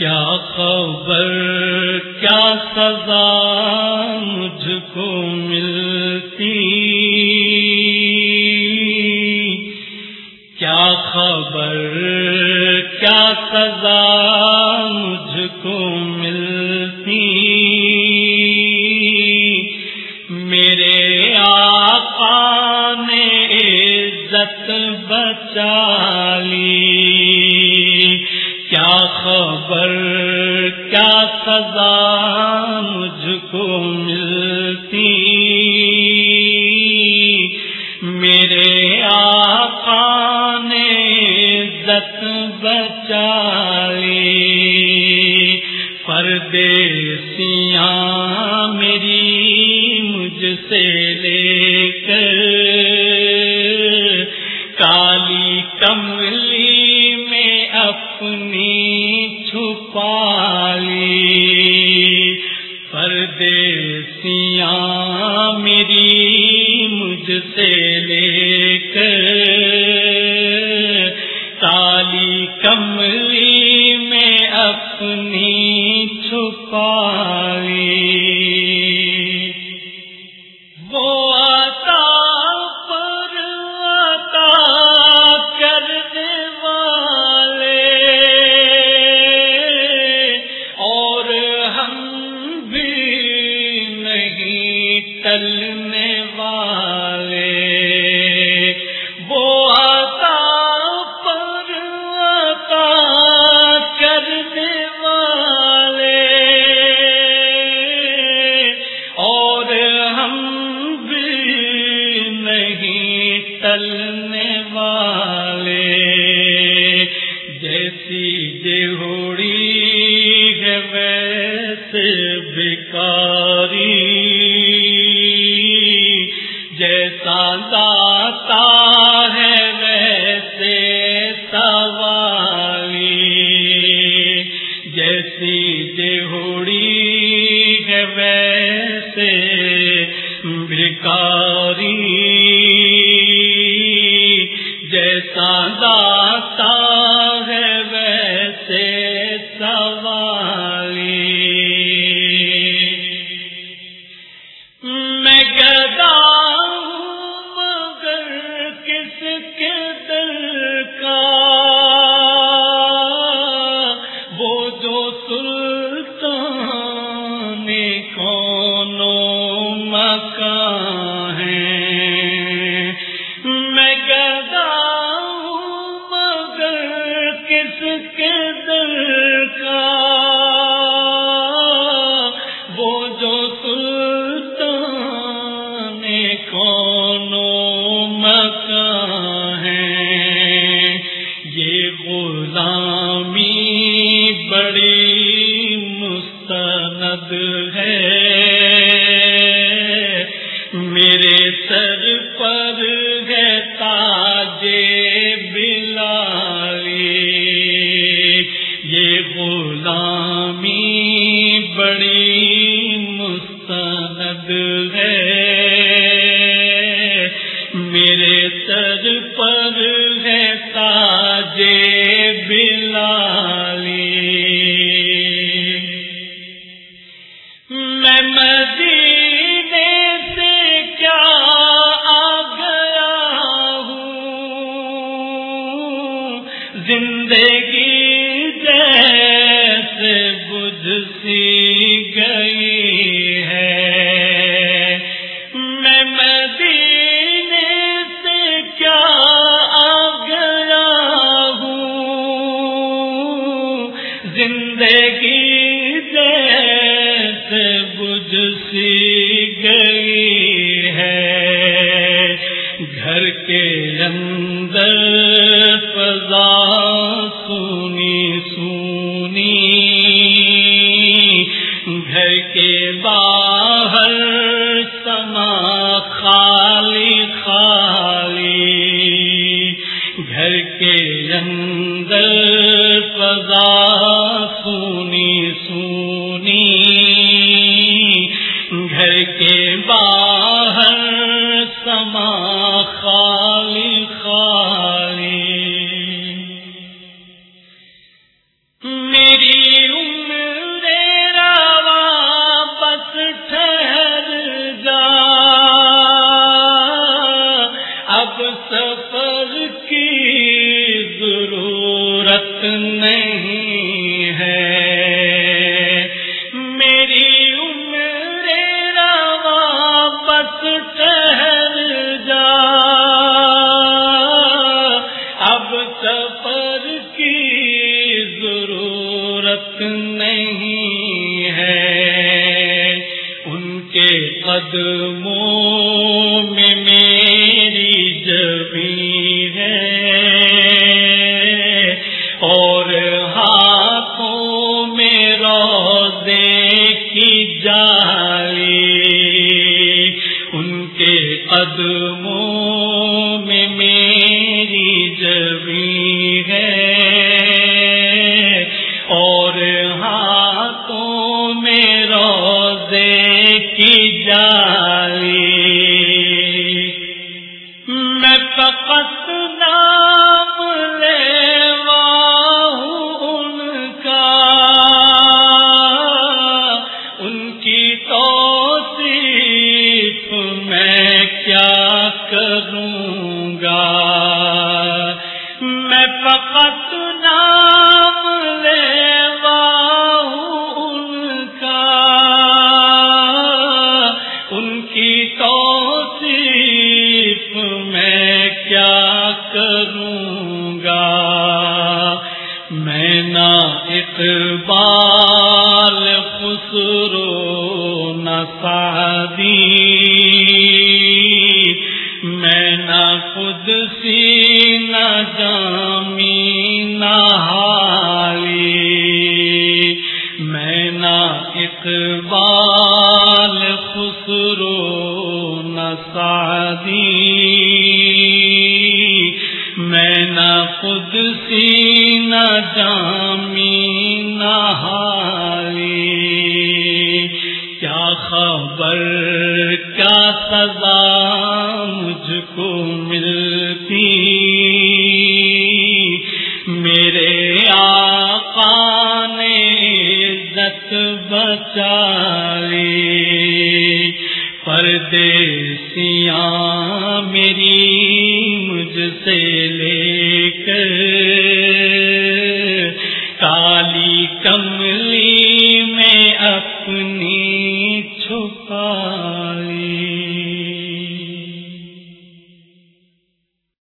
کیا خبر کیا سزا مجھ کو ملتی؟ کیا خبر کیا سزا مجھ کو ملتی خبر کیا سزا مجھ کو ملتی؟ میرے آقا نے عزت بچا لی۔ پردیسیاں میری مجھ سے اپنی چھپا لی پردیسیاں میری مجھ سے لے کر۔ کالی کملی میں اپنی چھپا لی تَلِمْ جیسی جہوڑی ہے ویسے بکاری جیسا داتا ہے ویسے سوالی۔ جیسی جہوڑی ہے ویسے بھکاری۔ ویسے سوالی۔ میں گدا ہوں مگر کس کے دل کا؟ وہ جو سلطان کونوں مکان ہے میں گدا ہوں مگر کس کے غلامی بڑی مستند ہے۔ میرے سر پر ہے تاج بلالی۔ یہ غلامی بڑی بلالی۔ میں مدینے سے کیا آ گیا ہوں؟ زندگی جیسے بجھ سی گئی ہے۔ زندگی جیسے بجھ سی گئی ہے۔ گھر کے اندر فضا سونی سونی۔ گھر کے باہر سما خالی خالی۔ گھر کے اندر فضا نہیں ہے۔ میری عمر روا بس ٹہل جا۔ اب سفر کی ضرورت نہیں ہے۔ ان کے قدموں میں میری جبی ہے۔ جالی ان کے قدموں میں میری جبی ہے۔ میں فقط نام لیوا ہوں ان کا ان کی توصیف میں کیا کروں گا میں نہ اقبال خسرو نہ سعدی میں نہ خود سی نہ جامی، نہ حالی کیا خبر، کیا سزا مجھ کو ملتی؟ میرے آقا نے عزت بچائی پردیسیاں سے لے کر کالی کملی